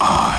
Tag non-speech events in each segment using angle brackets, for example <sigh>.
Réanimation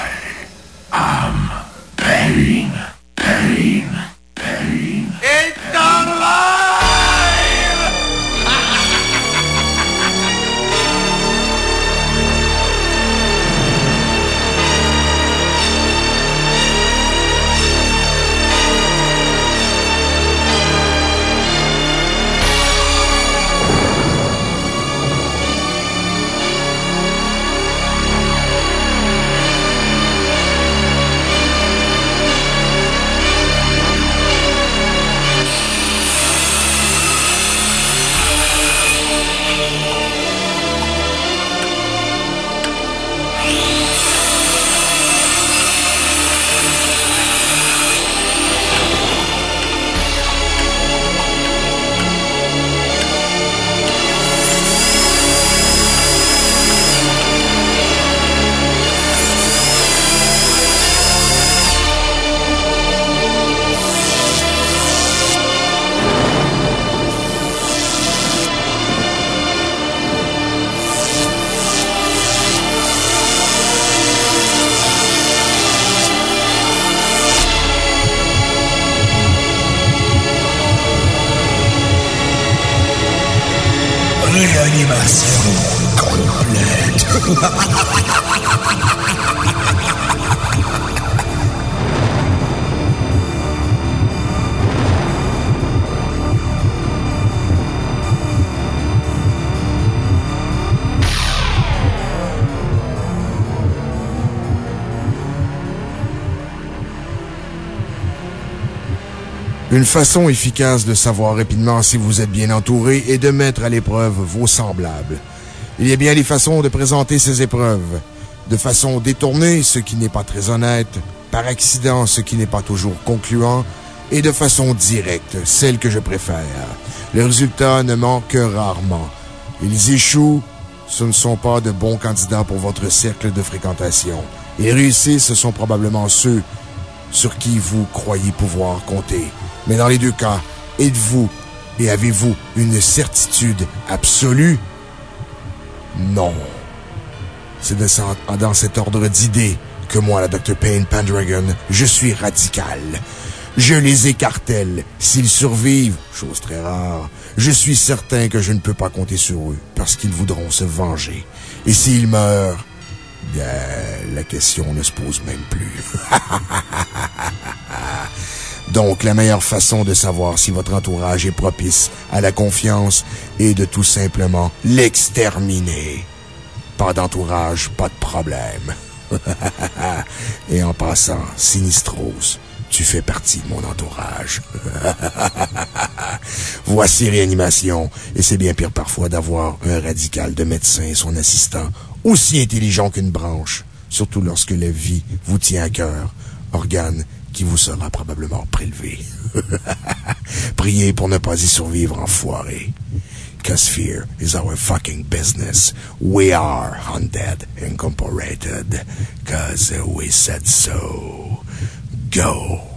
Une façon efficace de savoir rapidement si vous êtes bien entouré est de mettre à l'épreuve vos semblables. Il y a bien des façons de présenter ces épreuves. De façon détournée, ce qui n'est pas très honnête, par accident, ce qui n'est pas toujours concluant, et de façon directe, celle que je préfère. Les résultats ne manquent que rarement. Ils échouent, ce ne sont pas de bons candidats pour votre cercle de fréquentation. Et réussissent, ce sont probablement ceux sur qui vous croyez pouvoir compter. Mais dans les deux cas, êtes-vous et avez-vous une certitude absolue? Non. C'est dans cet ordre d'idées que moi, la Dr. Payne Pendragon, je suis radical. Je les écartèle. S'ils survivent, chose très rare, je suis certain que je ne peux pas compter sur eux parce qu'ils voudront se venger. Et s'ils meurent, bien, la question ne se pose même plus. <laughs> Donc, la meilleure façon de savoir si votre entourage est propice à la confiance est de tout simplement l'exterminer. Pas d'entourage, pas de problème. <laughs> Et en passant, Sinistros, tu fais partie de mon entourage. <laughs> Voici réanimation, et c'est bien pire parfois d'avoir un radical de médecin et son assistant aussi intelligent qu'une branche, surtout lorsque la vie vous tient à cœur, organe qui vous sera probablement prélevé. <laughs> Priez pour ne pas y survivre, enfoiré. Cause fear is our fucking business. We are Undead Incorporated. Cause we said so. Go.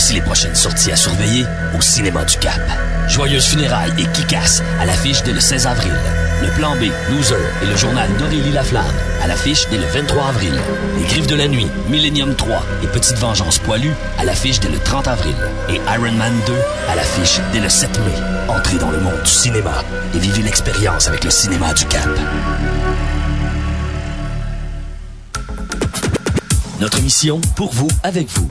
Voici les prochaines sorties à surveiller au Cinéma du Cap. Joyeuse funérailles et Kikas à l'affiche dès le 16 avril. Le plan B, Loser et le journal d'Aurélie Laflamme à l'affiche dès le 23 avril. Les Griffes de la Nuit, Millennium 3 et Petite Vengeance Poilue à l'affiche dès le 30 avril. Et Iron Man 2 à l'affiche dès le 7 mai. Entrez dans le monde du cinéma et vivez l'expérience avec le cinéma du Cap. Notre mission, pour vous, avec vous.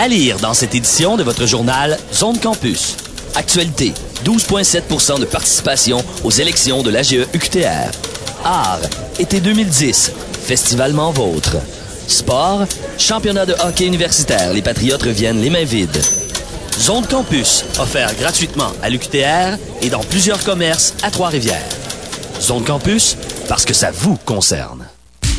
À lire dans cette édition de votre journal Zone Campus. Actualité, 12,7% de participation aux élections de l'AGE UQTR. Art, été 2010, festivalement vôtre. Sport, championnat de hockey universitaire, les Patriotes reviennent les mains vides. Zone Campus, offert gratuitement à l'UQTR et dans plusieurs commerces à Trois-Rivières. Zone Campus, parce que ça vous concerne.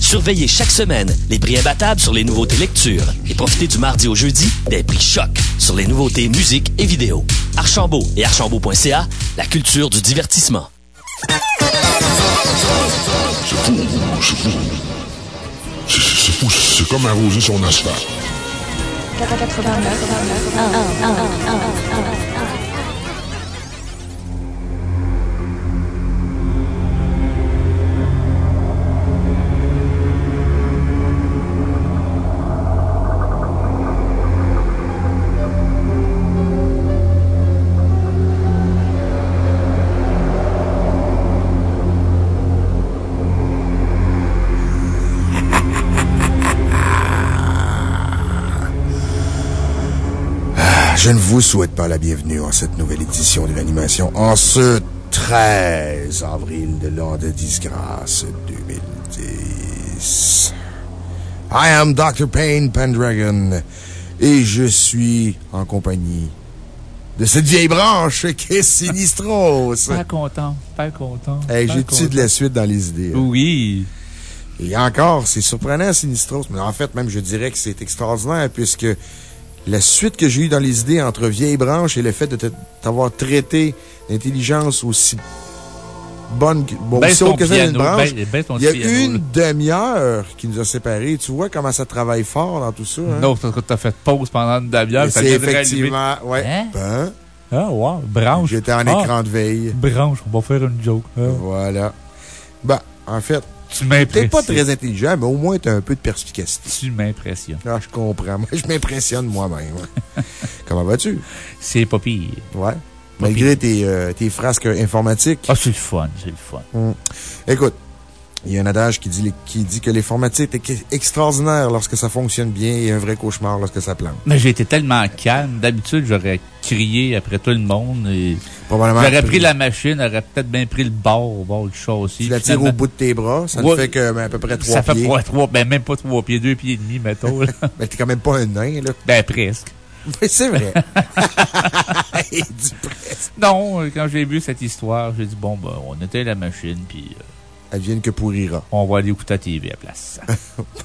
Surveillez chaque semaine les prix imbattables sur les nouveautés lecture et profitez du mardi au jeudi des prix choc sur les nouveautés musique et vidéo. Archambault et archambault.ca, la culture du divertissement. C'est fou, c'est fou. C'est- fou, c'est comme arroser son asphalte. 89 Je ne vous souhaite pas la bienvenue en cette nouvelle édition de l'animation en ce 13 avril de l'an de disgrâce 2010. I am Dr. Payne Pendragon et je suis en compagnie de cette vieille branche <laughs> qui est Sinistros. Pas content, pas content. Hey, J'ai-tu de la suite dans les idées? hein? Oui. Et encore, c'est surprenant, Sinistros, mais en fait, même, je dirais que c'est extraordinaire puisque la suite que j'ai eue dans les idées entre vieille branche et le fait de t'avoir traité d'intelligence aussi bonne, que- bon, Baisse aussi ton haut que ça, une piano, branche. baisse- baisse ton Il y a piano, une demi-heure qui nous a séparés. Tu vois comment ça travaille fort dans tout ça, hein? Non, parce que t'as fait pause pendant une demi-heure. C'est effectivement, ouais. Hein? Ben, Ah, wow, branche. J'étais en Ah, écran de veille. Branche, on va faire une joke. Ah, Voilà. Ben, en fait, tu t'es m'impressionnes. pas très intelligent, mais au moins t'as un peu de perspicacité. Tu m'impressionnes. Ah, je comprends. Moi, je m'impressionne moi-même. <laughs> Comment vas-tu? C'est pas pire. Ouais. Malgré tes, euh, tes frasques informatiques. Ah, c'est le fun, c'est le fun. Hum. Écoute, il y a un adage qui dit, qui dit que l'informatique est extraordinaire lorsque ça fonctionne bien et un vrai cauchemar lorsque ça plante. Mais j'ai été tellement calme. D'habitude, j'aurais crié après tout le monde. Et. J'aurais pris la machine, j'aurais peut-être bien pris le bord, au bord du châssis. Tu la tires au bout de tes bras, ça ne Ouais. fait que ben, à peu près trois Ça fait pieds. trois, ben même pas trois pieds, deux pieds et demi, mettons. là. <laughs> Ben, t'es quand même pas un nain, là. ben, presque. Mais c'est vrai. <laughs> <laughs> Il dit presque. Non, quand j'ai vu cette histoire, j'ai dit, bon, ben, on éteint la machine, puis euh, Advienne que pourrira. on va aller écouter la TV à la place.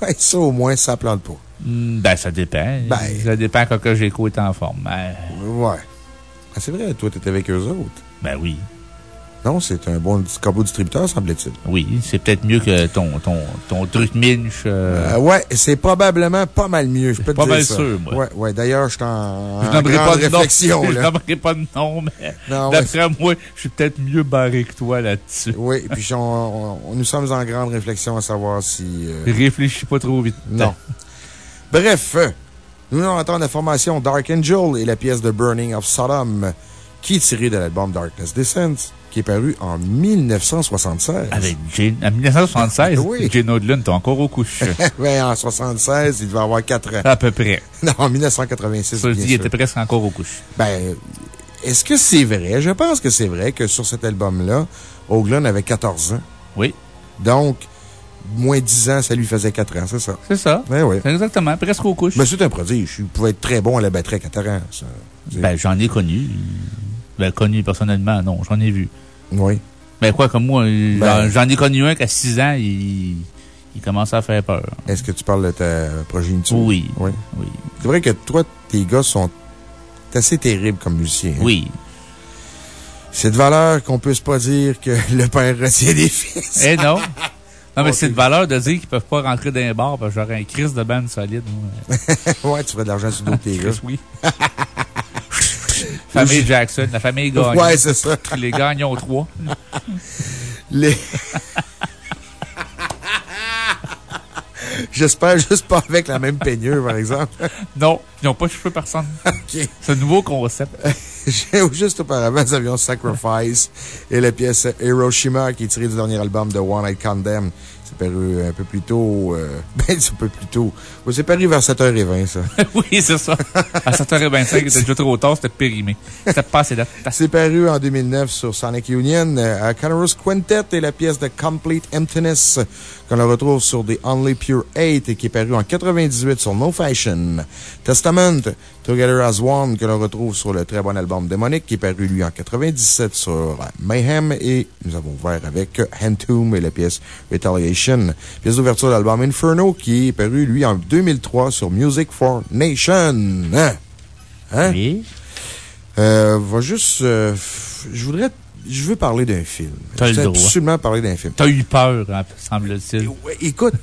Ben, ça, au moins, ça plante pas. Hmm, ben, ça dépend. Ben. ça dépend quand que Géco est en forme. Ben, Ouais. Ah, c'est vrai, toi, t'étais avec eux autres. ben oui. Non, c'est un bon corbeau distributeur, semble-t-il. Oui, c'est peut-être mieux que ton, ton, ton truc minche. euh, Euh, ouais, c'est probablement pas mal mieux, je peux te Pas dire mal ça. sûr, moi. Ouais, ouais. D'ailleurs, je suis en, je n'aimerais pas de nom. réflexion, <laughs> Je n'aimerais pas de nom, mais ouais. d'après moi, je suis peut-être mieux barré que toi là-dessus. Oui, et puis on- on- nous sommes en grande réflexion à savoir si... euh, Réfléchis pas trop vite. non. <laughs> Bref, nous allons entendre la formation Dark Angel et la pièce de Burning of Sodom, qui est tirée de l'album Darkness Descends. qui est paru en 1976. Avec Jane, en 1976? <laughs> Oui. Jane Odlund, t'es encore aux couches. <laughs> ouais, en 76, il devait avoir 4 ans. à peu près. <laughs> Non, en 1986, Ça, bien dis, il était presque encore aux couches. Ben, est-ce que c'est vrai? Je pense que c'est vrai que sur cet album-là, Hoagland avait 14 ans. Oui. Donc, moins 10 ans, ça lui faisait 4 ans, c'est ça? C'est ça. Ben oui. Exactement, presque aux couches. Mais c'est un prodige. Il pouvait être très bon à la batterie à 4 ans, ça. Ben, j'en ai connu. Ben, connu personnellement, non, j'en ai vu. Oui. Ben, quoi, comme moi, Ben- j'en- ai connu un qu'à 6 ans, il, il commençait à faire peur. Est-ce que tu parles de ta progéniture? Oui. Oui. Oui. C'est vrai que toi, tes gars sont assez terribles comme musiciens. hein? Oui. C'est de valeur qu'on puisse pas dire que <laughs> le père retient des fils. Eh non. <laughs> Non, mais c'est de valeur de dire qu'ils peuvent pas rentrer dans les bars parce que j'aurais un crise de bande solide, <laughs> ouais, tu ferais de l'argent sur d'autres <laughs> tes gars. Oui. <laughs> famille Jackson, la famille Gagnon. Ouais, c'est ça. Les gagnons trois. Les... J'espère juste pas avec la même peignure, par exemple. Non, ils n'ont pas de cheveux personne. OK. C'est un nouveau concept. <laughs> Juste auparavant, nous avions Sacrifice et la pièce Hiroshima qui est tirée du dernier album de One Night Condemn. C'est paru un peu plus tôt. euh, <laughs> ben, un peu plus tôt. Ouais, C'est paru vers 7h20, ça. <laughs> oui, c'est ça. À 7h25, c'était déjà trop tard, c'était périmé. C'était pas assez date. C'est paru en 2009 sur Sonic Union euh, à Quintet et la pièce de Complete Emptiness qu'on retrouve sur The Only Pure 8 et qui est paru en 98 sur No Fashion. Testament, Together as One que l'on retrouve sur le très bon album Demonic qui est paru lui en 97 sur Mayhem et nous avons ouvert avec Hand et la pièce Retaliation. Pièce d'ouverture de l'album Inferno qui est paru lui en 2003 sur Music for Nation. Hein? Hein? Oui. Euh, va juste. euh, je voudrais. Je veux parler d'un film. T'as le absolument parler d'un film. T'as eu peur, hein, semble-t-il. Écoute,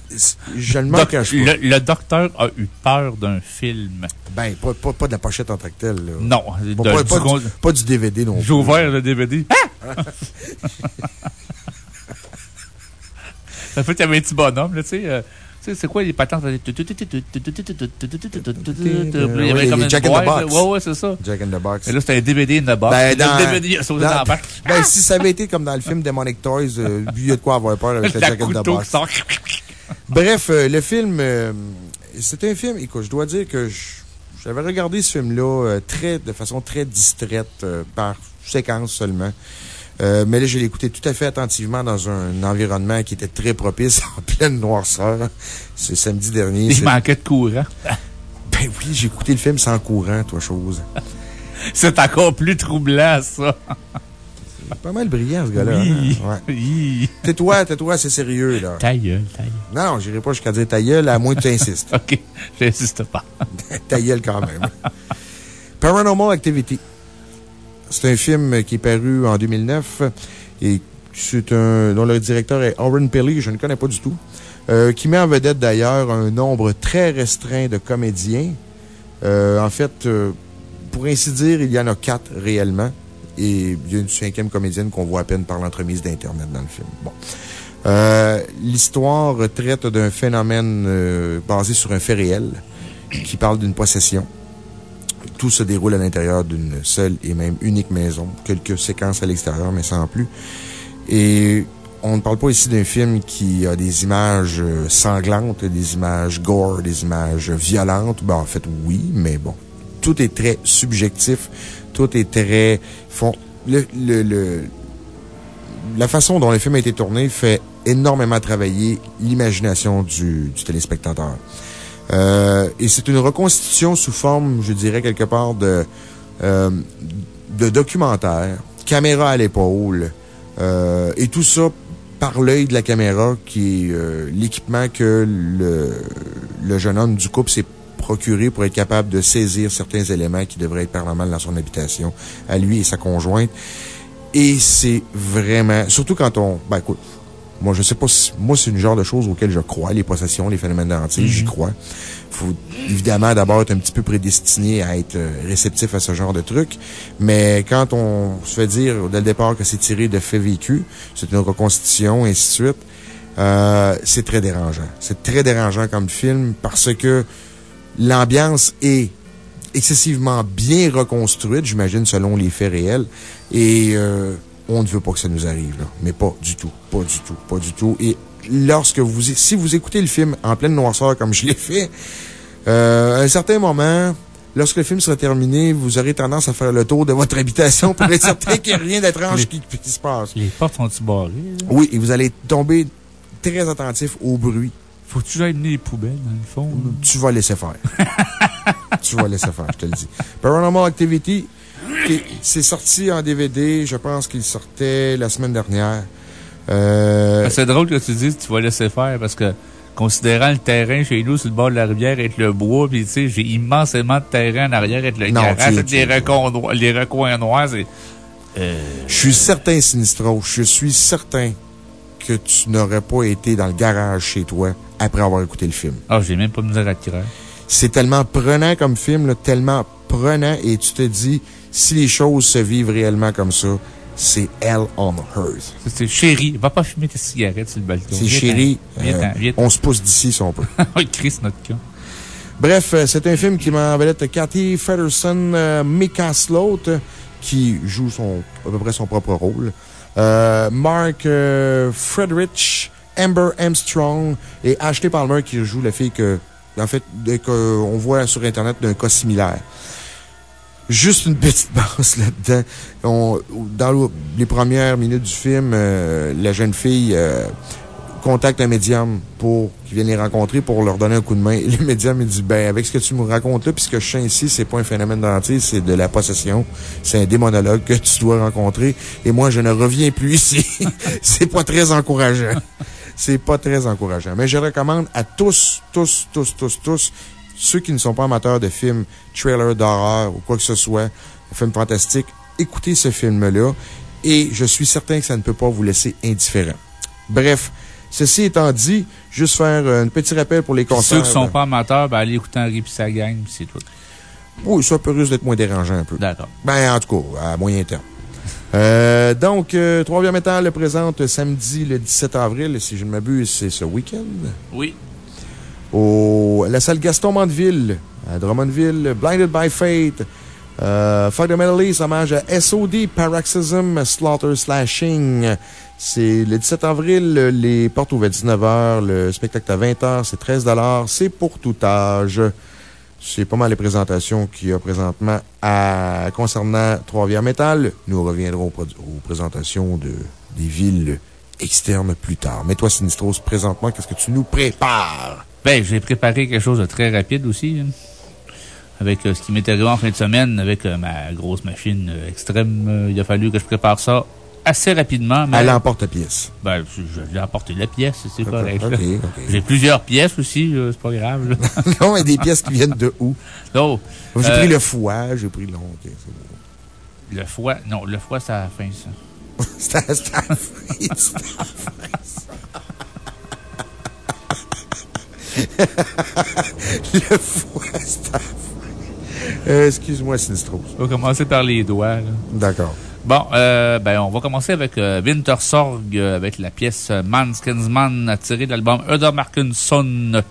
je le m'en cache pas. le, le docteur a eu peur d'un film. Ben, pas, pas, pas de la pochette en tant que telle. là. Non. Pas, de- pas- du pas con- du, pas du DVD non J'ai plus. ouvert le DVD. Ah! <laughs> Ça fait qu'il y avait un petit bonhomme, là, tu sais. euh, tu sais, c'est quoi les patentes? Il y avait comme une Jack in the Box. Ouais, ouais, c'est ça. Jack in the Box. Et là, c'était un DVD in the box. Ben, dans- le DVD, dans-. Ben, si ça avait été comme dans le film Demonic Toys, euh, il y a de quoi avoir peur avec le Jack in the Box. Bref, euh, le film, euh, c'est un film, écoute, je dois dire que j'avais regardé ce film-là euh, de façon très distraite, euh, par séquence seulement. Euh, mais là, je l'ai écouté tout à fait attentivement dans un environnement qui était très propice, <laughs> en pleine noirceur. C'est samedi dernier. Il manquait de courant. <laughs> Ben oui, j'ai écouté le film sans courant, toi, chose. <laughs> C'est encore plus troublant, ça. Pas mal brillant, ce gars-là. Oui. hein? Ouais. Oui. Tais-toi, tais-toi, c'est sérieux, là. Ta gueule, ta gueule. Non, non, j'irai pas jusqu'à dire ta gueule, à moins que tu insistes. OK, j'insiste pas. Ta gueule quand même. Paranormal Activity. C'est un film qui est paru en 2009 et c'est un, dont le directeur est Oren Pelly, je ne connais pas du tout, euh, qui met en vedette d'ailleurs un nombre très restreint de comédiens. Euh, en fait, euh, pour ainsi dire, il y en a quatre réellement. Et il y a une cinquième comédienne qu'on voit à peine par l'entremise d'Internet dans le film. Bon. L'histoire traite d'un phénomène basé sur un fait réel qui parle d'une possession. Tout se déroule à l'intérieur d'une seule et même unique maison. Quelques séquences à l'extérieur, mais sans plus. Et on ne parle pas ici d'un film qui a des images euh, sanglantes, des images gore, des images violentes. Ben, en fait, oui, mais bon. Tout est très subjectif. Tout est très. Le, la façon dont le film a été tourné fait énormément travailler l'imagination du téléspectateur. Euh, et c'est une reconstitution sous forme, je dirais, quelque part de, euh, de documentaire, caméra à l'épaule, euh, et tout ça par l'œil de la caméra, qui est l'équipement que le, le jeune homme du couple s'est procuré pour être capable de saisir certains éléments qui devraient être paranormaux dans son habitation, à lui et sa conjointe. Et c'est vraiment, surtout quand on, ben écoute, moi, je sais pas si, moi, c'est une genre de choses auxquelles je crois, les possessions, les phénomènes d'antique, j'y crois. Faut, évidemment, d'abord être un petit peu prédestiné à être euh, réceptif à ce genre de trucs. Mais quand on se fait dire, dès le départ, que c'est tiré de faits vécus, c'est une reconstitution, et ainsi de suite, euh, c'est très dérangeant. C'est très dérangeant comme film parce que l'ambiance est excessivement bien reconstruite, j'imagine, selon les faits réels. Et, euh, on ne veut pas que ça nous arrive, là. Mais pas du tout. Pas du tout. Pas du tout. Et lorsque vous, si vous écoutez le film en pleine noirceur comme je l'ai fait, euh, à un certain moment, lorsque le film sera terminé, vous aurez tendance à faire le tour de votre habitation pour être certain qu'il n'y a rien d'étrange qui, qui, se passe. Les portes sont-ils barrées? Oui, et vous allez tomber très attentif au bruit. Faut-tu amener les poubelles, dans le fond? Tu vas laisser faire. <laughs> tu vas laisser faire, je te le dis. Paranormal Activity, c'est sorti en DVD. Je pense qu'il sortait la semaine dernière. Euh, ben, c'est drôle que tu dises tu vas laisser faire parce que, considérant le terrain chez nous sur le bord de la rivière être le bois, puis tu sais, j'ai immensément de terrain en arrière être le garage, les, recoins, les recoins noirs, euh, Je suis certain, Sinistro, je suis certain que tu n'aurais pas été dans le garage chez toi après avoir écouté le film. Ah, j'ai même pas dire à C'est tellement prenant comme film, tellement prenant, et tu te dis, si les choses se vivent réellement comme ça, c'est Hell on Earth. C'est chéri. Va pas fumer tes cigarettes sur le balcon. C'est chéri. Euh, on se pousse d'ici si on peut. <laughs> Chris, notre cas. Bref, euh, c'est un film qui m'en être Cathy Federson, euh, Mika Sloat, qui joue son, à peu près son propre rôle. Mark Frederich, Amber Armstrong et Ashley Palmer qui joue la fille que, en fait, qu'on voit sur Internet d'un cas similaire. Juste une petite <laughs> base là-dedans. Dans les premières minutes du film, euh, la jeune fille euh, contacte un médium pour qu'il vienne les rencontrer pour leur donner un coup de main. Le médium, il dit, ben, avec ce que tu me racontes là, puisque je suis ici, c'est pas un phénomène dentier, c'est de la possession. C'est un démonologue que tu dois rencontrer. Et moi, je ne reviens plus ici. <laughs> c'est pas très encourageant. C'est pas très encourageant. Mais je recommande à tous, tous, tous, tous, tous, ceux qui ne sont pas amateurs de films, trailers d'horreur ou quoi que ce soit, films fantastiques, écoutez ce film-là et je suis certain que ça ne peut pas vous laisser indifférent. Bref, ceci étant dit, juste faire euh, un petit rappel pour les concerts. Ceux qui ne sont pas amateurs, ben, allez écouter Henri et sa gang, c'est tout. Oui, ça peut risque d'être moins dérangeant un peu. D'accord. Ben, en tout cas, à moyen terme. Euh, donc, euh, Trois-Rivières Métal le présente samedi le 17 avril. Si je ne m'abuse, c'est ce week-end. Oui au, la salle Gaston Mandeville, à Drummondville, Blinded by Fate, euh, Fight the Metal hommage à SOD, Paroxysm, Slaughter Slashing. C'est le 17 avril, les portes ouvrent à 19h, le spectacle à 20h, c'est 13 c'est pour tout âge. C'est pas mal les présentations qu'il y a présentement à, concernant Trois-Rivières Metal. Nous reviendrons aux, présentations de, des villes externes plus tard. Mais toi, Sinistros, présentement, qu'est-ce que tu nous prépares? Ben, j'ai préparé quelque chose de très rapide aussi. Hein. Avec euh, ce qui m'est arrivé en fin de semaine avec euh, ma grosse machine euh, extrême. il a fallu que je prépare ça assez rapidement. Mais, Elle emporte la pièce. Ben, je, l'ai emporté la pièce, c'est correct. J'ai plusieurs pièces aussi, c'est pas grave. <laughs> non, mais des pièces qui viennent de où? Non. J'ai pris le foie, j'ai pris le long. Le foie, non, le foie, c'est à la fin, ça. <laughs> c'est à la fin, le foie, euh, Excuse-moi, Sinistros. On va commencer par les doigts. D'accord. Bon, euh, ben, on va commencer avec euh, Wintersorg, avec la pièce Manskinsman tirée de l'album Öder Markinson,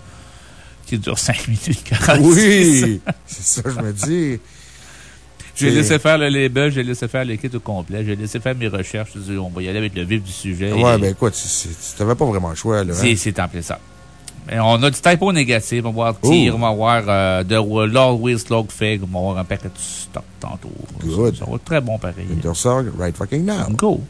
qui dure 5 <laughs> minutes 46. Oui! C'est ça, je me dis. J'ai laissé faire le label, j'ai laissé faire l'équipe au complet, j'ai laissé faire mes recherches. On va y aller avec le vif du sujet. Ouais, ben écoute, tu n'avais pas vraiment le choix, là. Hein? C'est en plein ça on a du typo négatif. On va voir Tyr, on va voir euh, The Lord Wislog Fig, on va voir un paquet de stock tantôt. Good. Ça, va être très bon pareil. Wintersorg, right fucking now. Go.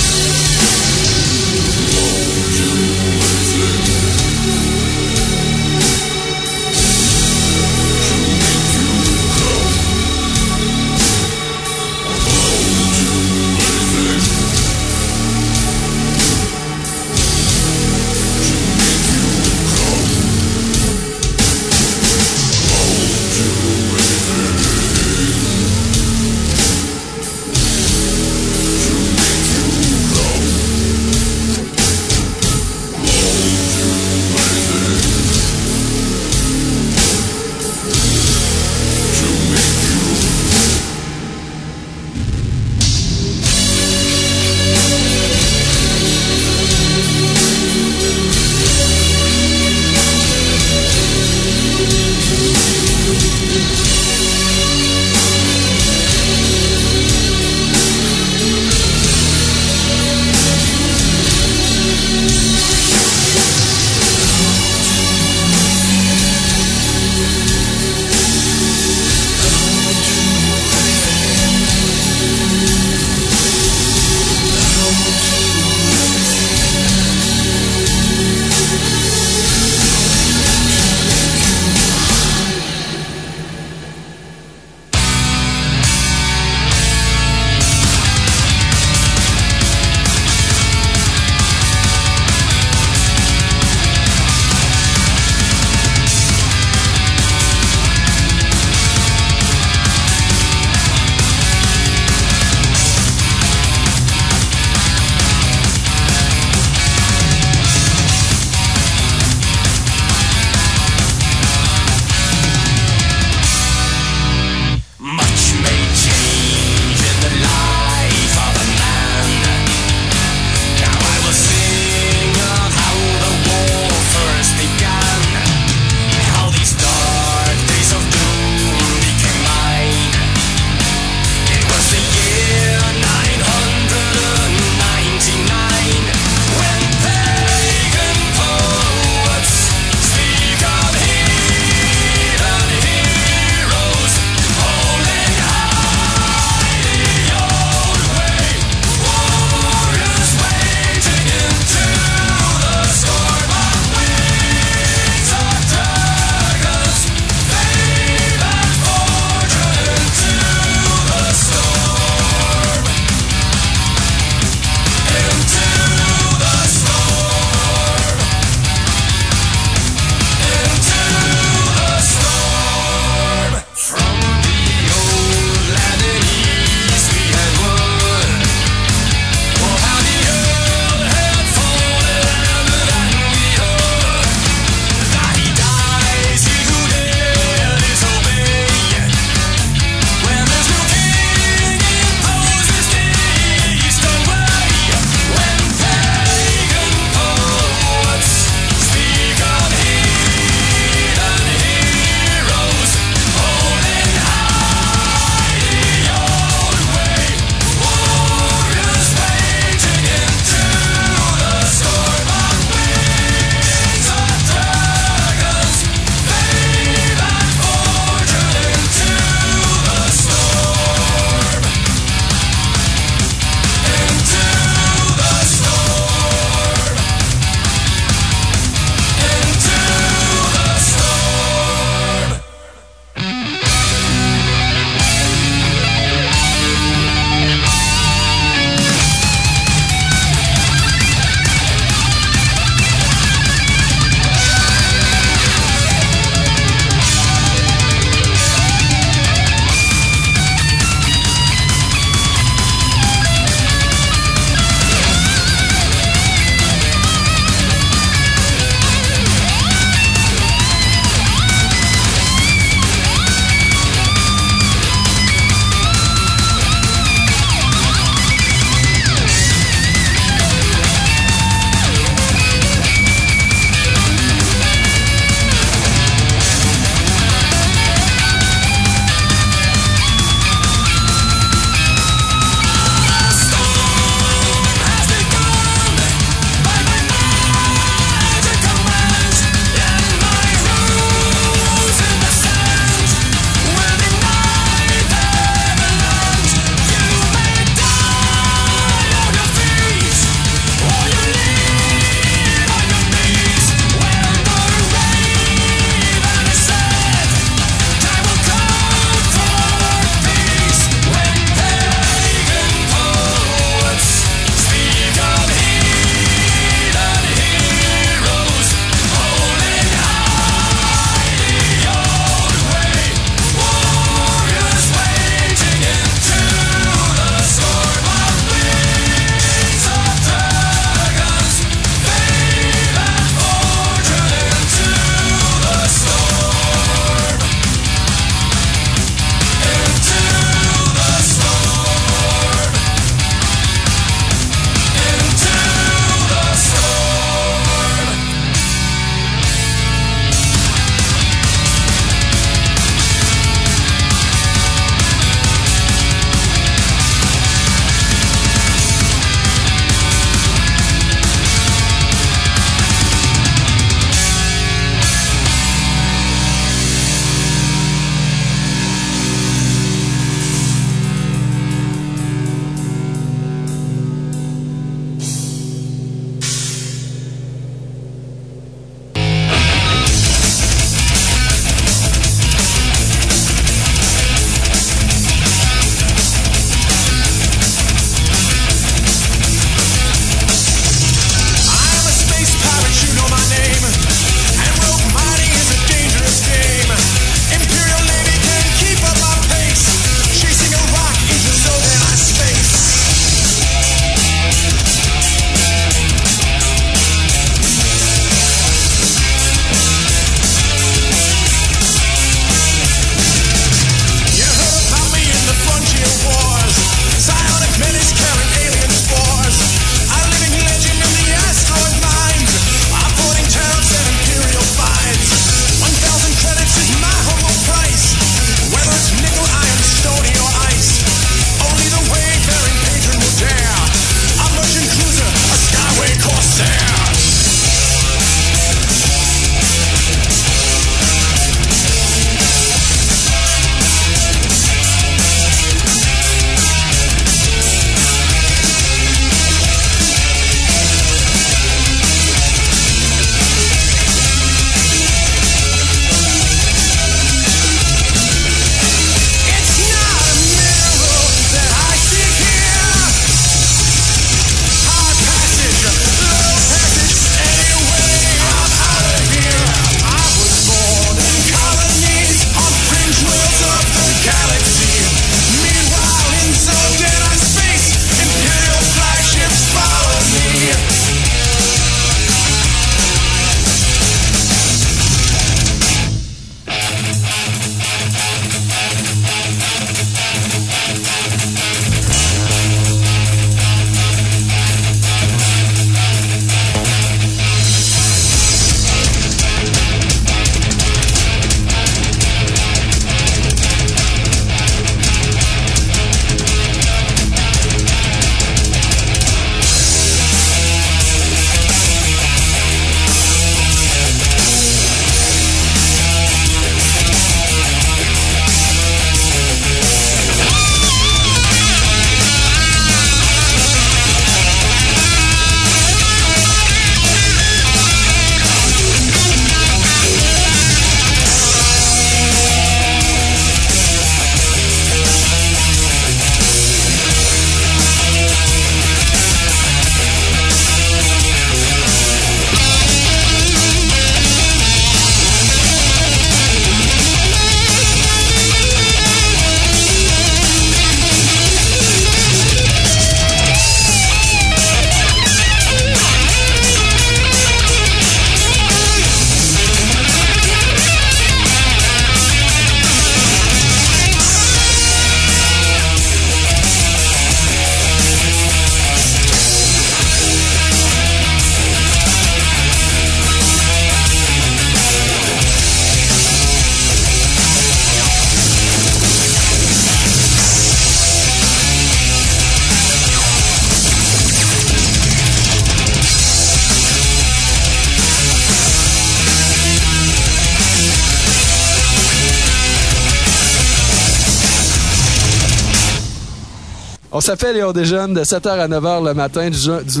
S'appelle et on déjeune de 7h à 9h le matin du, du,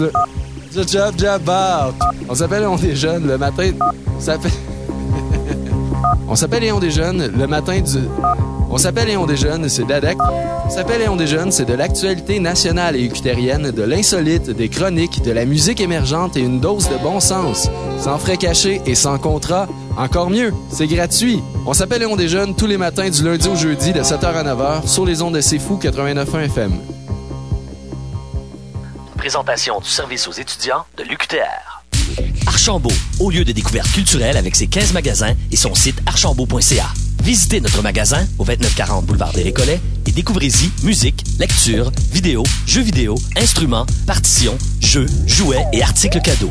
du job job On s'appelle et on déjeune le matin. <laughs> On s'appelle et on déjeune le matin du. On s'appelle et on déjeune, c'est d'ADEC. On s'appelle et on déjeune, c'est de l'actualité nationale et ucutérienne, de l'insolite, des chroniques, de la musique émergente et une dose de bon sens. Sans frais cachés et sans contrat. Encore mieux, c'est gratuit. On s'appelle et on déjeune tous les matins du lundi au jeudi de 7h à 9h sur les ondes de C'est Fou 89.1 FM. Présentation du service aux étudiants de l'UQTR. Archambault, au lieu de découverte culturelle avec ses 15 magasins et son site archambault.ca. Visitez notre magasin au 2940 boulevard des Récollets et découvrez-y musique, lecture, vidéo, jeux vidéo, instruments, partitions, jeux, jouets et articles cadeaux.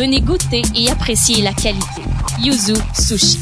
Venez goûter et apprécier la qualité. Yuzu Sushi.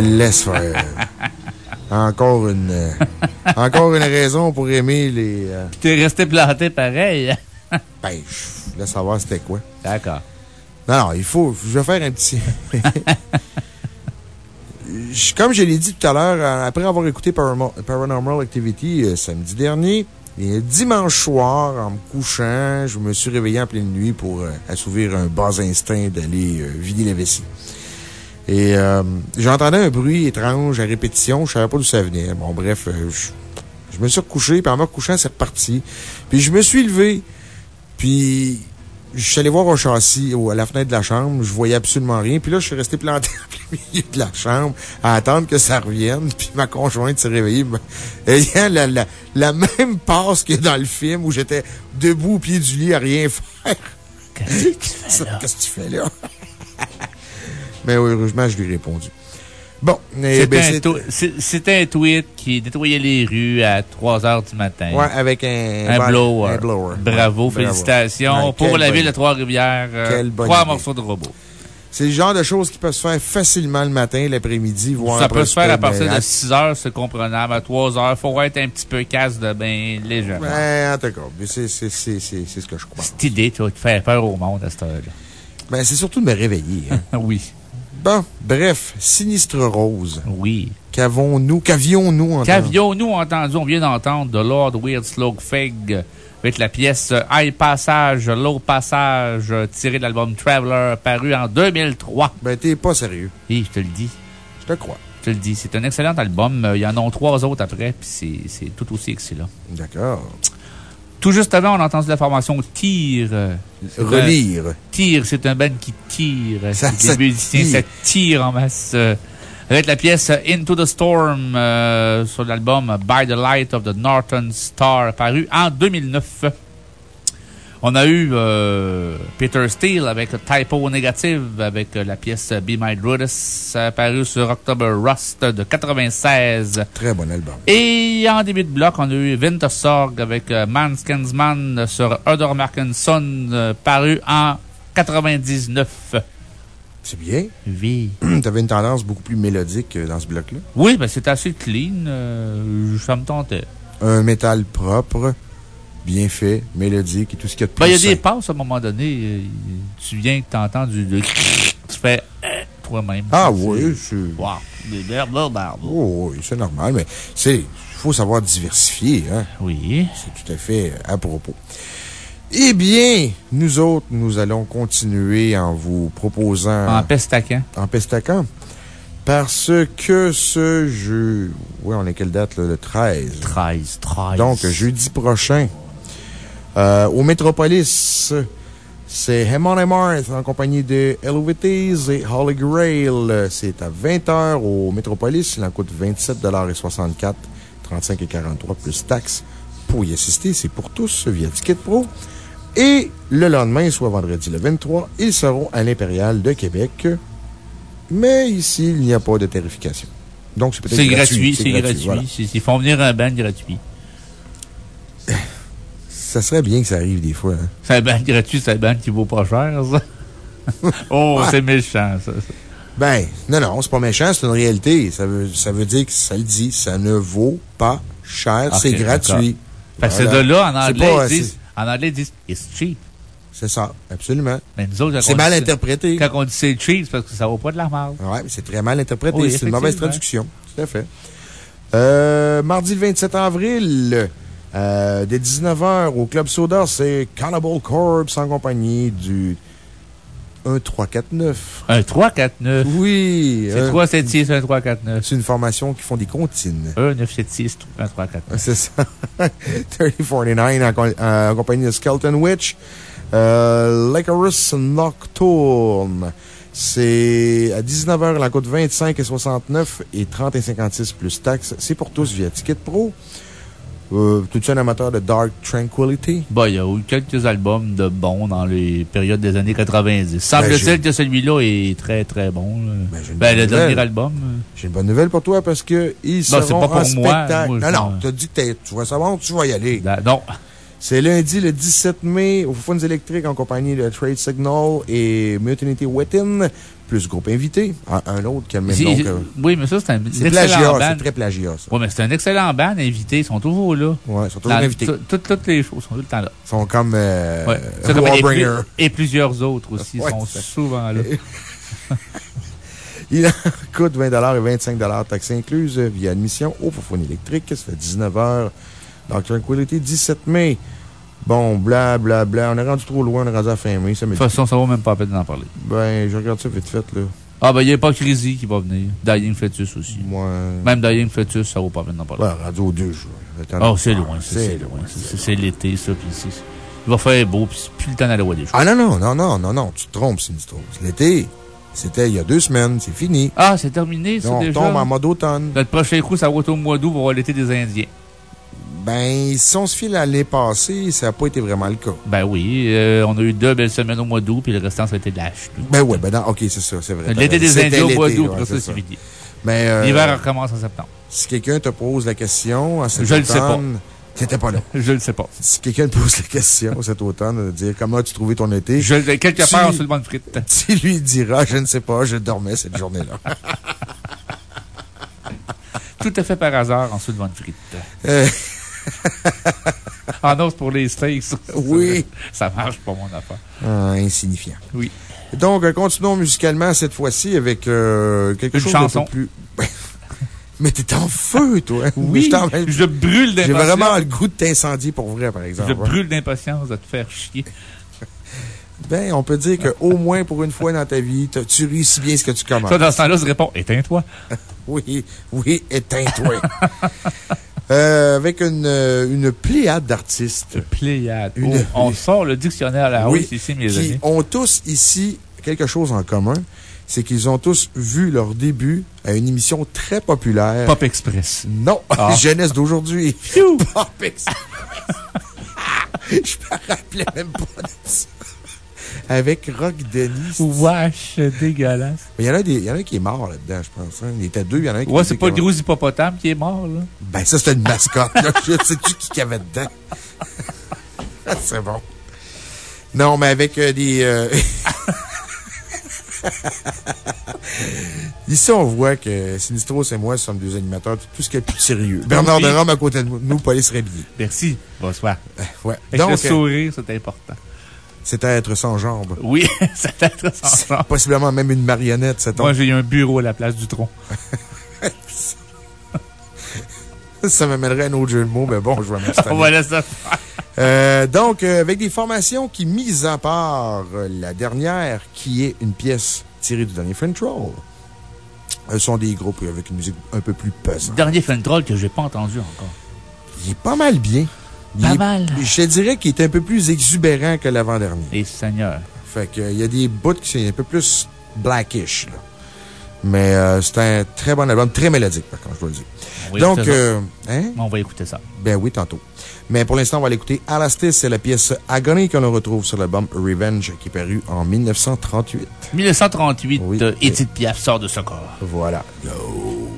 Laisse faire. <laughs> encore une, euh, encore une raison pour aimer les. Euh, t'es resté planté pareil. <laughs> ben, je voulais savoir c'était quoi. D'accord. Non, non, il faut. Je vais faire un petit. <laughs> Comme je l'ai dit tout à l'heure, après avoir écouté Paranormal Activity euh, samedi dernier, et dimanche soir, en me couchant, je me suis réveillé en pleine nuit pour assouvir un bas instinct d'aller vider la vessie. Et euh, j'entendais un bruit étrange à répétition. Je savais pas d'où ça venait. Bon, bref, euh, je, me suis recouché, puis en me recouchant, c'est reparti. Puis je me suis levé, puis je suis allé voir un châssis à la fenêtre de la chambre. Je voyais absolument rien. Puis là, je suis resté planté <laughs> au milieu de la chambre à attendre que ça revienne. Puis ma conjointe s'est réveillée. Ayant la, la, la même passe que dans le film où j'étais debout au pied du lit à rien faire. Qu'est-ce que tu fais là? <laughs> Mais heureusement, je lui ai répondu. Bon. Eh ben, C'était un, tweet qui nettoyait les rues à 3 heures du matin. Ouais, avec un, un, blower. Bravo, félicitations. pour la ville de Trois-Rivières, euh, trois morceaux de robot. C'est le genre de choses qui peuvent se faire facilement le matin, l'après-midi, voire Ça peut se faire à partir de 6 heures, c'est comprenable. À 3 heures, il faut être un petit peu casse de bain légèrement. Ouais, en tout cas, c'est ce que je crois. Cette idée, tu vas te faire peur au monde à cette heure-là. Ben, c'est surtout de me réveiller. Hein. <laughs> oui. Bon, bref, Sinistre Rose. Oui. Qu'avons-nous, qu'avions-nous entendu? Qu'avions-nous entendu? On vient d'entendre de Lord Weird Feg avec la pièce High Passage, Low Passage, tirée de l'album Traveler, paru en 2003. Ben, t'es pas sérieux. Oui, je te le dis. Je te crois. Je te le dis. C'est un excellent album. Il y en a trois autres après, puis c'est tout aussi excellent. D'accord. Tout juste avant, on a entendu la formation Tire. Relire. tire, c'est un band qui tire. Ça, ça musiciens, ça tire en masse. Euh, avec la pièce Into the Storm euh, sur l'album By the Light of the Northern Star, paru en 2009. On a eu euh, Peter Steele avec Typo Négative avec la pièce Be My Druidess. Ça a apparu sur October Rust de 96. Très bon album. Et en début de bloc, on a eu Sorg avec Manskinsman sur Other Son, paru en 99. C'est bien. Oui. <clears throat> tu avais une tendance beaucoup plus mélodique dans ce bloc-là? Oui, ben c'est assez clean. ça me tentait. Un métal propre bien fait, mélodique et tout ce qu'il y a de plus. Ben, il y a des passes à un moment donné. Euh, tu viens que tu entends du. <laughs> tu fais euh, toi-même. Ah oui, c'est. Wow. Oh, oui, c'est normal, mais il faut savoir diversifier. Hein? Oui. C'est tout à fait à propos. Eh bien, nous autres, nous allons continuer en vous proposant. En pestaquant. En pestaquant. Parce que ce jeu. Oui, on est quelle date, là? Le 13. 13, 13. Donc, jeudi prochain, euh, au Metropolis, c'est Hammond Marth en compagnie de LVTs et Holy Grail. C'est à 20h au Metropolis. Il en coûte 27,64 35 et 43 plus taxes pour y assister. C'est pour tous via Ticket Pro. Et le lendemain, soit vendredi le 23, ils seront à l'Impérial de Québec. Mais ici, il n'y a pas de tarification. Donc, c'est peut-être gratuit. C'est gratuit. Ils font venir un band gratuit. <laughs> Ça serait bien que ça arrive des fois. Hein. C'est un ban gratuit, c'est un ban qui vaut pas cher, ça. <laughs> oh, c'est méchant, ça. Ben, non, non, c'est pas méchant, c'est une réalité. Ça veut, ça veut dire que ça le dit, ça ne vaut pas cher, c'est gratuit. Fait que c'est de là, en anglais, ils disent, en anglais, ils disent, it's cheap. C'est ça, absolument. Mais nous autres, c'est mal interprété. Quand on dit c'est cheap, c'est parce que ça vaut pas de la marge. Oui, c'est très mal interprété. c'est une mauvaise traduction. Tout à fait. Euh, mardi 27 avril, euh, dès 19h au Club Soda, c'est Cannibal Corpse en compagnie du 1349. 1349? Oui. C'est 376 1349. C'est une formation qui font des comptines. 1976 1349. <laughs> C'est ça. 3049 en, en, compagnie de Skeleton Witch. Euh, Nocturne. C'est à 19h, la coûte 25 et 69 et 30 et 56 plus taxes. C'est pour tous via Ticket Pro. Euh, T'es-tu un amateur de Dark Tranquility? Bah, il y a eu quelques albums de bons dans les périodes des années 90. Semble-t-il ben, que celui-là est très, très bon. Ben, ben le dernier album. J'ai une bonne nouvelle pour toi parce que ils ben, seront pas pour en spectacle. Moi, non, non, t'as dit que tu vas savoir, tu vas y aller. Ben, non. C'est lundi le 17 mai au Funds électriques en compagnie de Trade Signal et Mutiny Wettin, plus groupe invité. Un, autre qui a le même nom que. Oui, mais ça, c'est un C'est plagiat, c'est très plagiat, ça. Oui, mais c'est un excellent band invité. Ils sont toujours là. Oui, ils sont toujours invités. Toutes les choses sont tout le temps là. Ils sont comme. Euh, ouais. Warbringer. Et, plusieurs autres aussi sont souvent là. <laughs> Il coûte 20 et 25 taxes incluses via admission au Fofone électrique. C'est à 19h. Donc, Tranquility, 17 mai. Bon, bla, bla, bla. On est rendu trop loin, on est rendu à fin mai. de toute façon, ça vaut même pas la peine d'en parler. Ben, je regarde ça vite fait, là. Ah, ben, il y a pas Crazy qui va venir. Dying Fetus aussi. Ouais. Même Dying Fetus, ça vaut pas la peine d'en parler. Ouais, rendu aux deux jours. Oh, c'est loin, c'est loin. C'est l'été, ça, puis Il va faire beau, puis c'est plus le temps d'aller voir des choses. Ah, non, non, non, non, non, non, tu te trompes, Sinistro. L'été, c'était il y a deux semaines, c'est fini. Ah, c'est terminé, déjà? On tombe en mode automne. Notre prochain coup, ça va être au mois d'août pour voir l'été des Indiens. Ben, si on se file à l'année passée, ça n'a pas été vraiment le cas. Ben oui, euh, on a eu deux belles semaines au mois d'août, puis le restant, ça a été de l'âge. Ben oui, ben non, ok, c'est ça, c'est vrai. L'été des Indiens au mois d'août, ça, c'est fini. Euh, L'hiver recommence en septembre. Si quelqu'un te pose la question en cet Je ne le sais pas. T'étais pas là. <laughs> Je ne sais pas. Si quelqu'un te pose la question cet automne, de dire comment as-tu trouvé ton été? Je, quelque part sur le banc de frites. <laughs> Tu lui diras, je ne sais pas, je dormais cette journée-là. <laughs> Tout à fait par hasard en sous le banc de frites. Euh, <laughs> ah non, c'est pour les steaks. Oui. Ça marche pas, mon affaire. Ah, insignifiant. Oui. Donc, euh, continuons musicalement cette fois-ci avec euh, quelque chose de plus. <laughs> Mais t'es en feu, toi. <laughs> Oui. Je, je brûle d'impatience. J'ai vraiment le goût de t'incendier pour vrai, par exemple. Je brûle d'impatience de te faire chier. Ben, on peut dire qu'au moins pour une fois dans ta vie, tu réussis bien ce que tu commences. Toi, dans ce temps-là, je réponds éteins-toi. oui, oui, éteins-toi. Euh, avec une, euh, une pléiade d'artistes. Pléiade. Oh, on sort le dictionnaire à la hausse ici, mes qui amis. ont tous ici quelque chose en commun. C'est qu'ils ont tous vu leur début à une émission très populaire. Pop Express. Non, ah. <laughs> jeunesse d'aujourd'hui. Pop Express. <laughs> Je me rappelais même pas de ça. Avec Rock Denis. Wesh, dégueulasse. Il y, en a des, il y en a qui est mort là-dedans, je pense. Hein. Il était deux, il y en a un qui Ouais, c'est pas le gros hippopotame qui est mort, là. Ben, ça, c'était une mascotte, là. Sais-tu qui qu'il y avait dedans? <laughs> c'est bon. Non, mais avec euh, des. Euh... <laughs> Ici, on voit que Sinistros et moi sommes deux animateurs, tout ce qui est plus sérieux. Bernard de Rome à côté de nous, Police Réveillé. Merci. Bonsoir. Euh, ouais. Donc, le sourire, c'est important. C'est être sans jambes. Oui, <laughs> c'est être sans jambes. Possiblement même une marionnette, cet Moi, j'ai eu un bureau à la place du tronc. <laughs> ça m'amènerait à un autre jeu de mots, mais bon, je vais m'installer. On va laisser euh, donc, euh, avec des formations qui, mis à part euh, la dernière, qui est une pièce tirée du dernier Friend Troll, euh, sont des groupes avec une musique un peu plus pesante. Dernier Friend Troll que j'ai pas entendu encore. Il est pas mal bien. Pas mal. Je dirais qu'il est un peu plus exubérant que l'avant-dernier. Et Seigneur. Fait que, il y a des bouts qui sont un peu plus blackish, là. Mais c'est un très bon album, très mélodique, par contre, je dois le dire. Donc, hein? On va écouter ça. Ben oui, tantôt. Mais pour l'instant, on va l'écouter. Alastis, c'est la pièce Agony que l'on retrouve sur l'album Revenge qui est paru en 1938. 1938, oui, Edith Piaf sort de ce corps. Voilà. Go.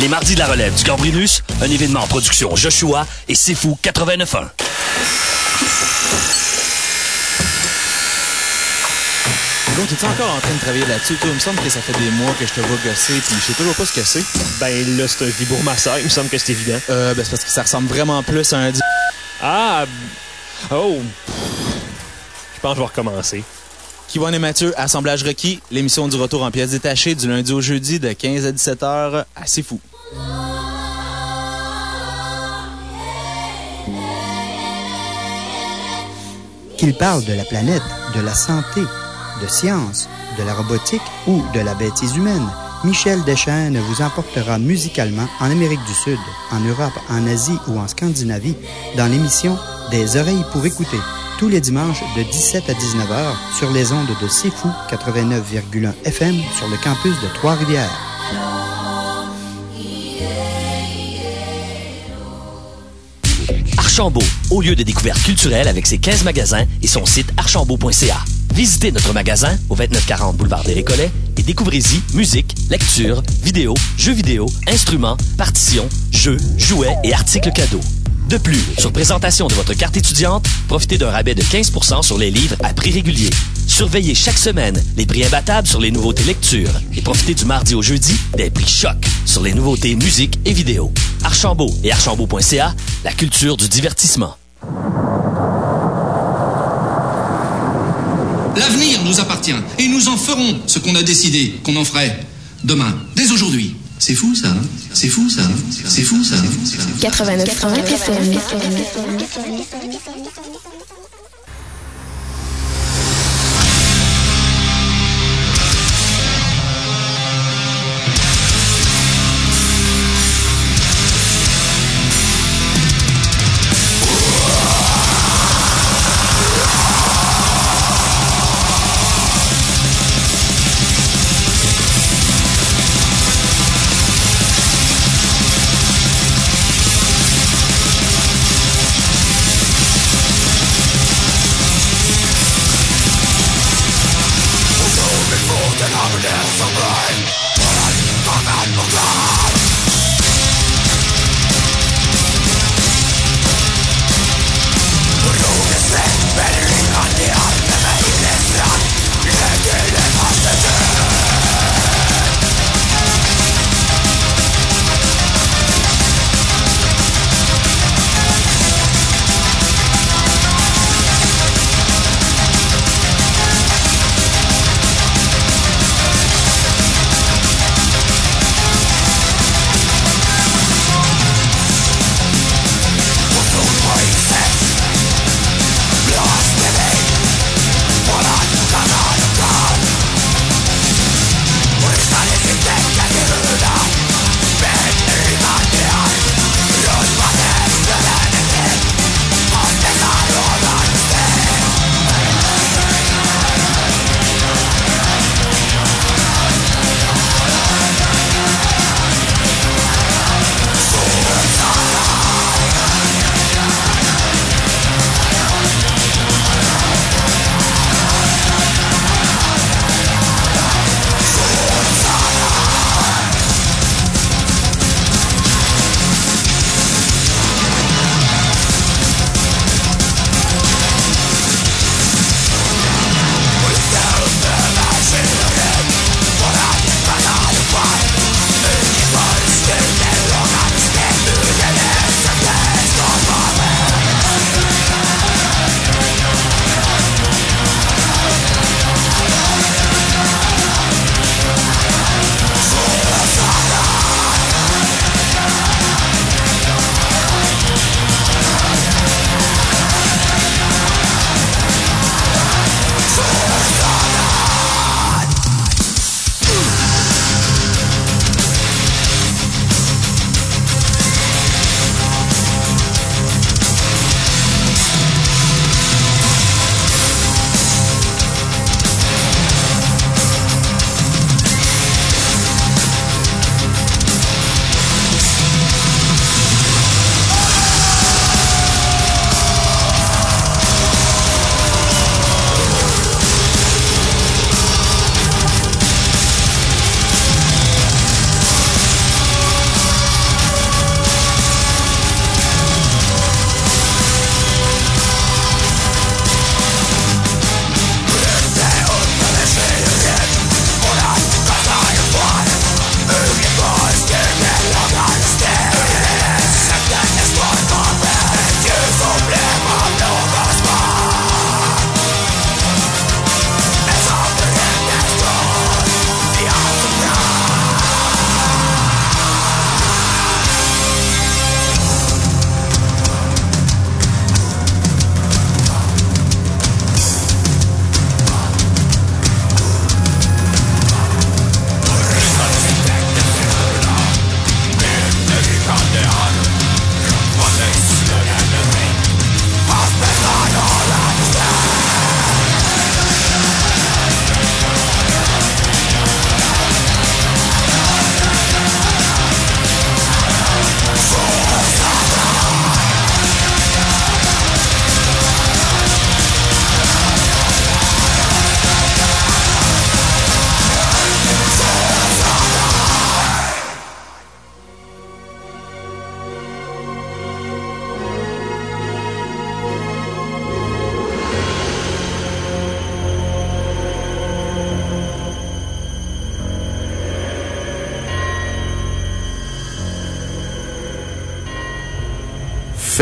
Les mardis de la relève du Gambrinus, un événement en production Joshua et Sifu 89.1. Donc, tu es encore en train de travailler là-dessus? Toi, il me semble que ça fait des mois que je te vois gosser, puis je sais toujours pas ce que c'est. Ben là, c'est un vibromasseur, il me semble que c'est évident. Euh, ben c'est parce que ça ressemble vraiment plus à un... Ah! Oh! Je pense que je vais recommencer. Kivon et Mathieu, Assemblage requis, l'émission du retour en pièces détachées du lundi au jeudi de 15 à 17 heures. Assez fou. Qu'il parle de la planète, de la santé, de science, de la robotique ou de la bêtise humaine, Michel Deschaines vous emportera musicalement en Amérique du Sud, en Europe, en Asie ou en Scandinavie dans l'émission Des oreilles pour écouter, tous les dimanches de 17 à 19 heures sur les ondes de C'est Fou 89,1 FM sur le campus de Trois-Rivières. Archambault, au lieu de découverte culturelle avec ses 15 magasins et son site archambault.ca. Visitez notre magasin au 2940 boulevard des Récollets et découvrez-y musique, lecture, vidéo, jeux vidéo, instruments, partitions, jeux, jouets et articles cadeaux. De plus, sur présentation de votre carte étudiante, profitez d'un rabais de 15% sur les livres à prix régulier. Surveillez chaque semaine les prix imbattables sur les nouveautés lecture et profitez du mardi au jeudi des prix choc sur les nouveautés musique et vidéo. Archambault et archambault.ca, la culture du divertissement. L'avenir nous appartient et nous en ferons ce qu'on a décidé qu'on en ferait demain, dès aujourd'hui. C'est fou ça, hein. c'est fou ça, hein. c'est fou ça. Hein.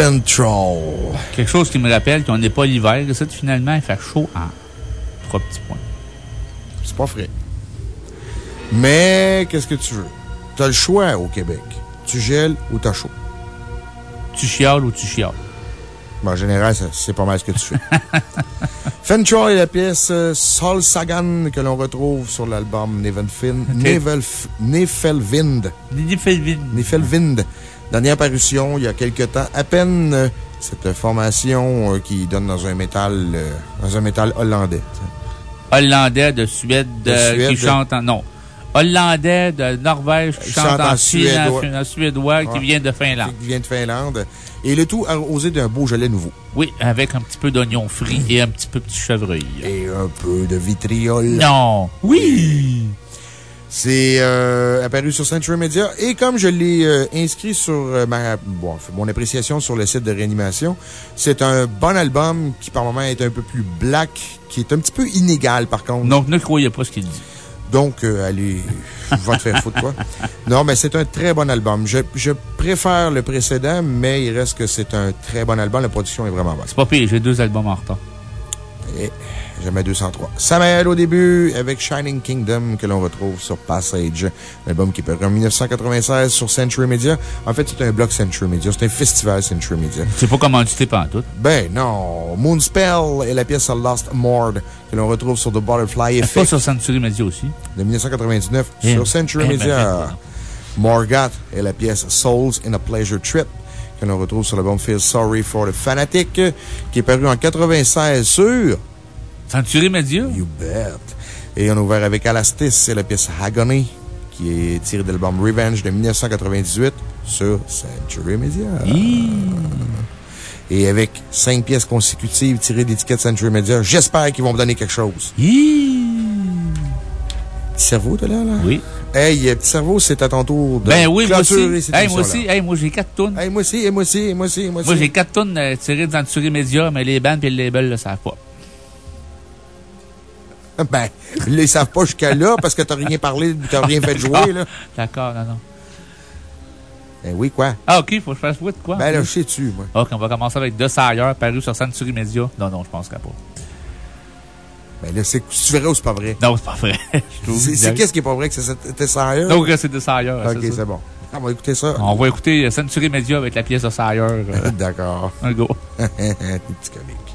Central. Quelque chose qui me rappelle qu'on n'est pas l'hiver. C'est finalement, il fait chaud en trois petits points. C'est pas frais. Mais qu'est-ce que tu veux? Tu as le choix au Québec. Tu gèles ou t'as chaud. Tu chiales ou tu chiales. En général, c'est pas mal ce que tu fais. <laughs> Fenchor est la pièce euh, Sol Sagan que l'on retrouve sur l'album Nevelvind. Okay. Nevelvind. Nevelvind. Dernière parution il y a quelques temps. À peine euh, cette formation euh, qui donne dans un métal, dans un métal hollandais. Hollandais de Suède, qui chante en. Non. Hollandais de Norvège qui chante, en, suédois, suédois qui vient de Finlande. Qui vient de Finlande. Et le tout arrosé d'un beau gelé nouveau. Oui, avec un petit peu d'oignon frit et un petit peu de chevreuil. Et un peu de vitriol. Non! Oui! C'est euh, apparu sur Century Media. Et comme je l'ai euh, inscrit sur euh, ma, bon, mon appréciation sur le site de réanimation, c'est un bon album qui, par moments, est un peu plus black, qui est un petit peu inégal, par contre. Donc, ne croyez pas ce qu'il dit. Donc, euh, allez, va te faire foutre, quoi. Non, mais c'est un très bon album. Je, je, préfère le précédent, mais il reste que c'est un très bon album. La production est vraiment bonne. C'est pas pire, j'ai deux albums en retard. Et Jamais 203. Samuel au début avec Shining Kingdom que l'on retrouve sur Passage. Un album qui est paru en 1996 sur Century Media. En fait, c'est un bloc Century Media. C'est un festival Century Media. C'est pas t'es pas tout. Ben non. Moonspell est la pièce Lost Mord que l'on retrouve sur The Butterfly Effect. Pas sur Century Media aussi. De 1999 eh, sur Century eh, Media. Morgoth est la pièce Souls in a Pleasure Trip que l'on retrouve sur l'album Feel Sorry for the Fanatic qui est paru en 96 sur Century Media? You bet. Et on a ouvert avec Alastis, c'est la pièce Agony, qui est tirée de l'album Revenge de 1998 sur Century Media. Et avec cinq pièces consécutives tirées d'étiquette Century Media, j'espère qu'ils vont me donner quelque chose. Petit cerveau, t'as là, là? Oui. Hey, petit cerveau, c'est à ton tour de Ben oui, moi aussi. Hey, moi aussi. Hey, moi, j'ai quatre tonnes. Hey, moi aussi, moi aussi, moi aussi, moi aussi. Moi, j'ai quatre tonnes euh, tirées de Century Media, mais les bandes et le label le savent pas. <laughs> Ben, ils ne savent pas jusqu'à là parce que tu n'as rien parlé, tu n'as rien fait jouer, là. D'accord, non, non. Ben oui, quoi? Ah, OK, il faut que je fasse de quoi? Ben là, je sais-tu, moi. OK, on va commencer avec The Sire, paru sur Century Media. Non, non, je pense pas. Ben là, c'est, tu verrais ou c'est pas vrai? Non, c'est pas vrai. <laughs> c'est qu'est-ce qui est pas vrai que c'est The Sire? Donc, c'est The Sire. OK, c'est bon. On va écouter ça. On va écouter Century Media avec la pièce de Sire. Euh. <laughs> D'accord. Un go. petit comique.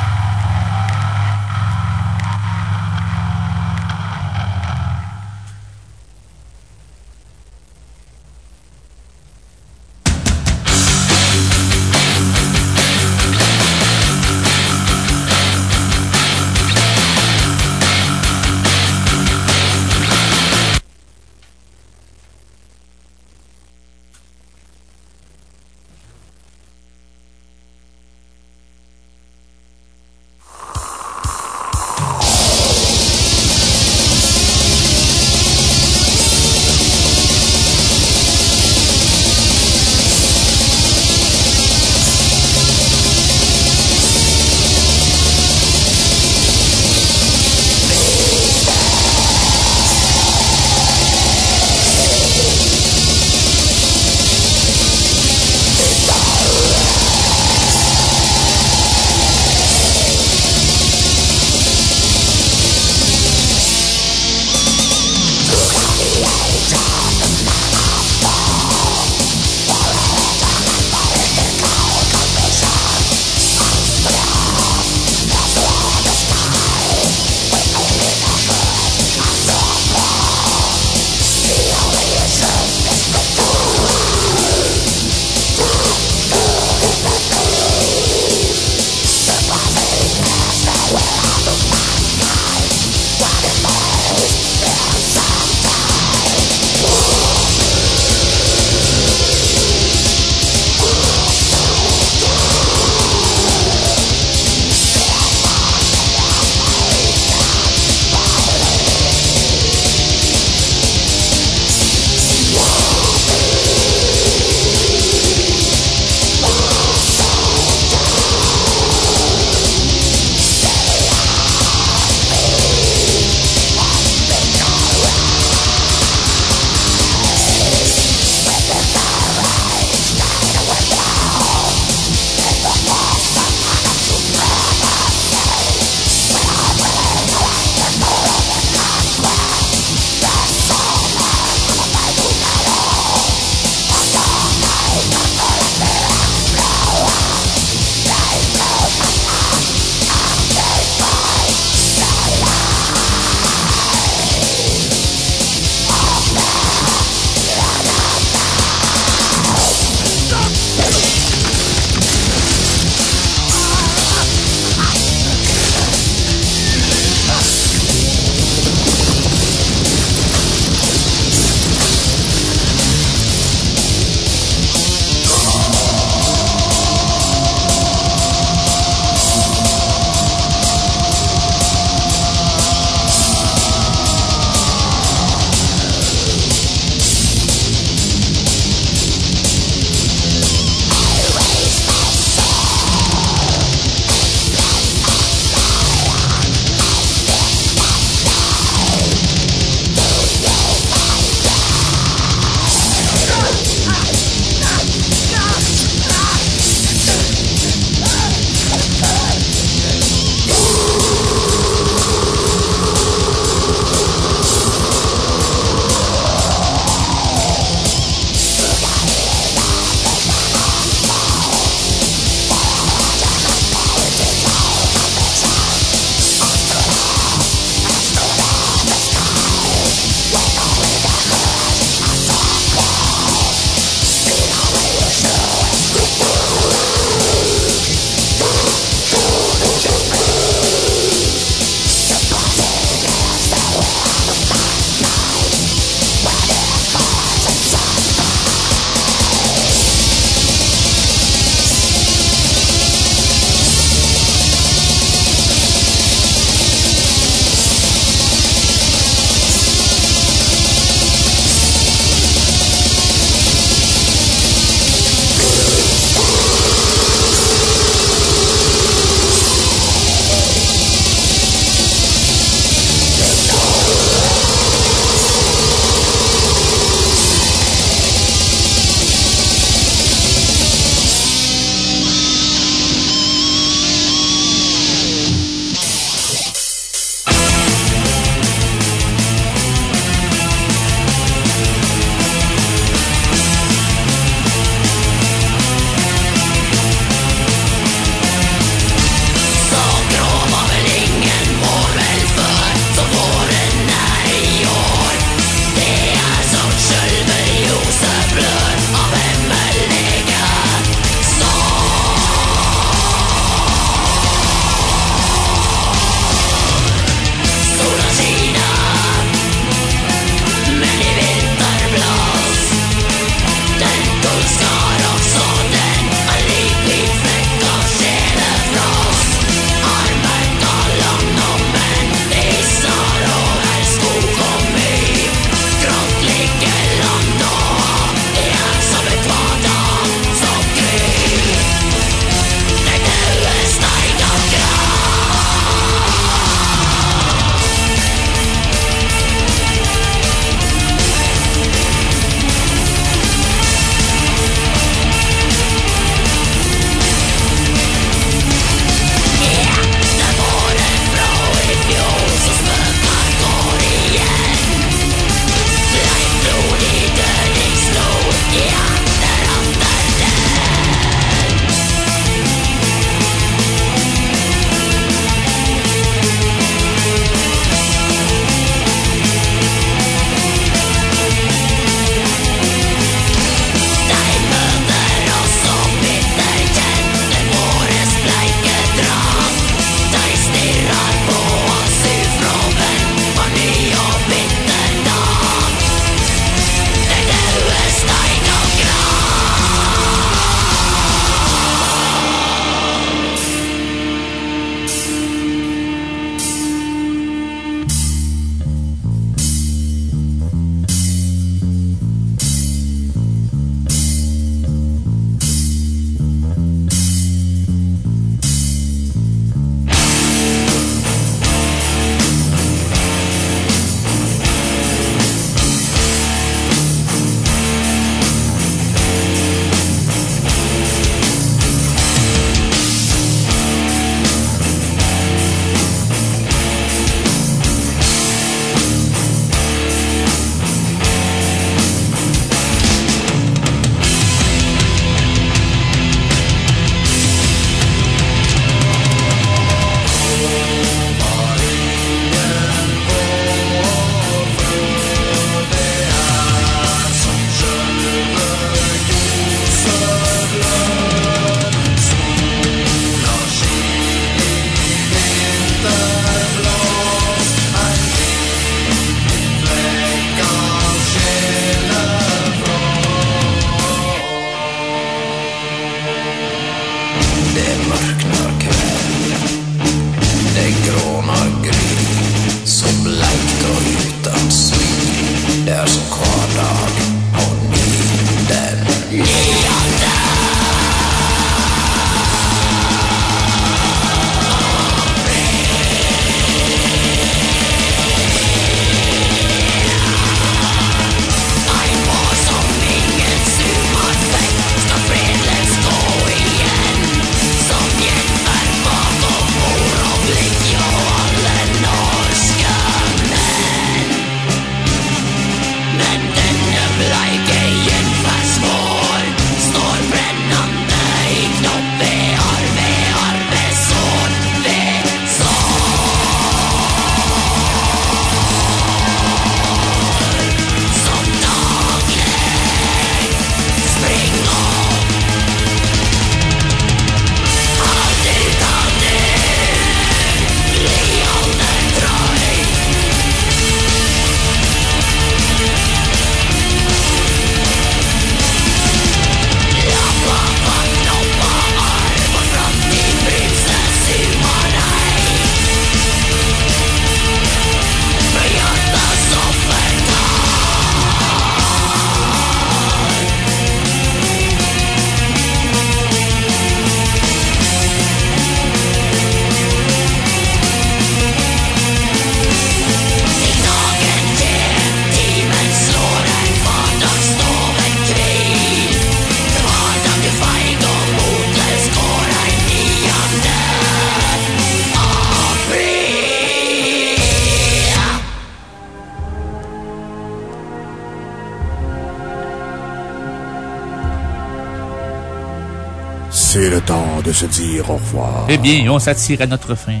Bien, on s'attire à notre fin.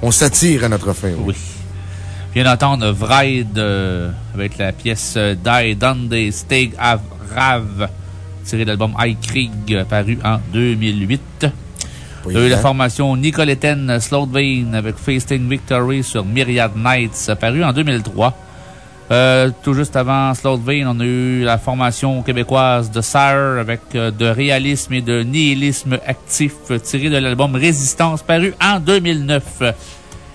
On s'attire à notre fin, oui. Viens d'entendre Vride euh, avec la pièce euh, Die Dundee Steg av Rav, tirée de l'album High Krieg, paru en 2008. De la formation Nicoletten Slowvein avec Facing Victory sur Myriad Nights, paru en 2003. Euh, tout juste avant Vein, on a eu la formation québécoise de Sire avec euh, de réalisme et de nihilisme actif tiré de l'album Résistance paru en 2009.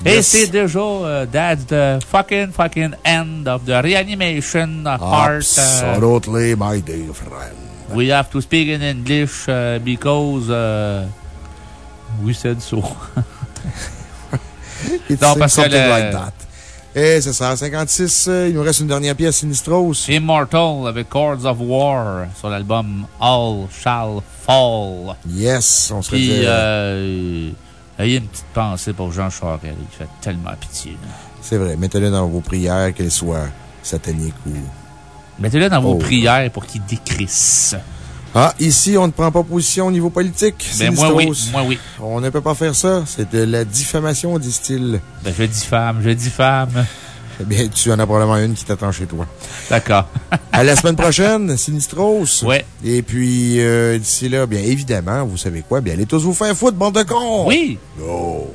Et c'est déjà euh, that's the fucking fucking end of the reanimation part. Absolutely, my dear friend. We have to speak in English because we said so. <laughs> It's something like that. Et c'est ça, 56. Euh, il nous reste une dernière pièce, Sinistros. Immortal avec Chords of War sur l'album All Shall Fall. Yes, on se Puis, euh, ayez une petite pensée pour Jean Charest. Il fait tellement pitié. C'est vrai. Mettez-le dans vos prières, qu'elles soient sataniques ou. Mettez-le dans vos prières pour qu'il décrisse. Ah, ici, on ne prend pas position au niveau politique. Ben, moi, oui. Moi, oui. On ne peut pas faire ça. C'est de la diffamation, disent-ils. Ben, je diffame, je diffame. Eh bien, tu en as probablement une qui t'attend chez toi. D'accord. à la semaine prochaine, <laughs> Sinistros. Ouais. Et puis, euh, d'ici là, bien évidemment, vous savez quoi? Bien, allez tous vous faire foutre, bande de cons! Oui! Go!